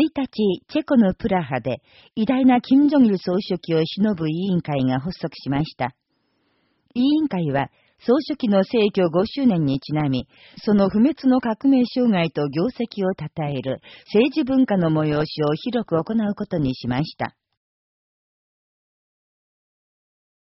日、チェコのプラハで、偉大な金正日総書記を偲ぶ委員会が発足しました。委員会は、総書記の逝去5周年にちなみ、その不滅の革命障害と業績を称える政治文化の催しを広く行うことにしました。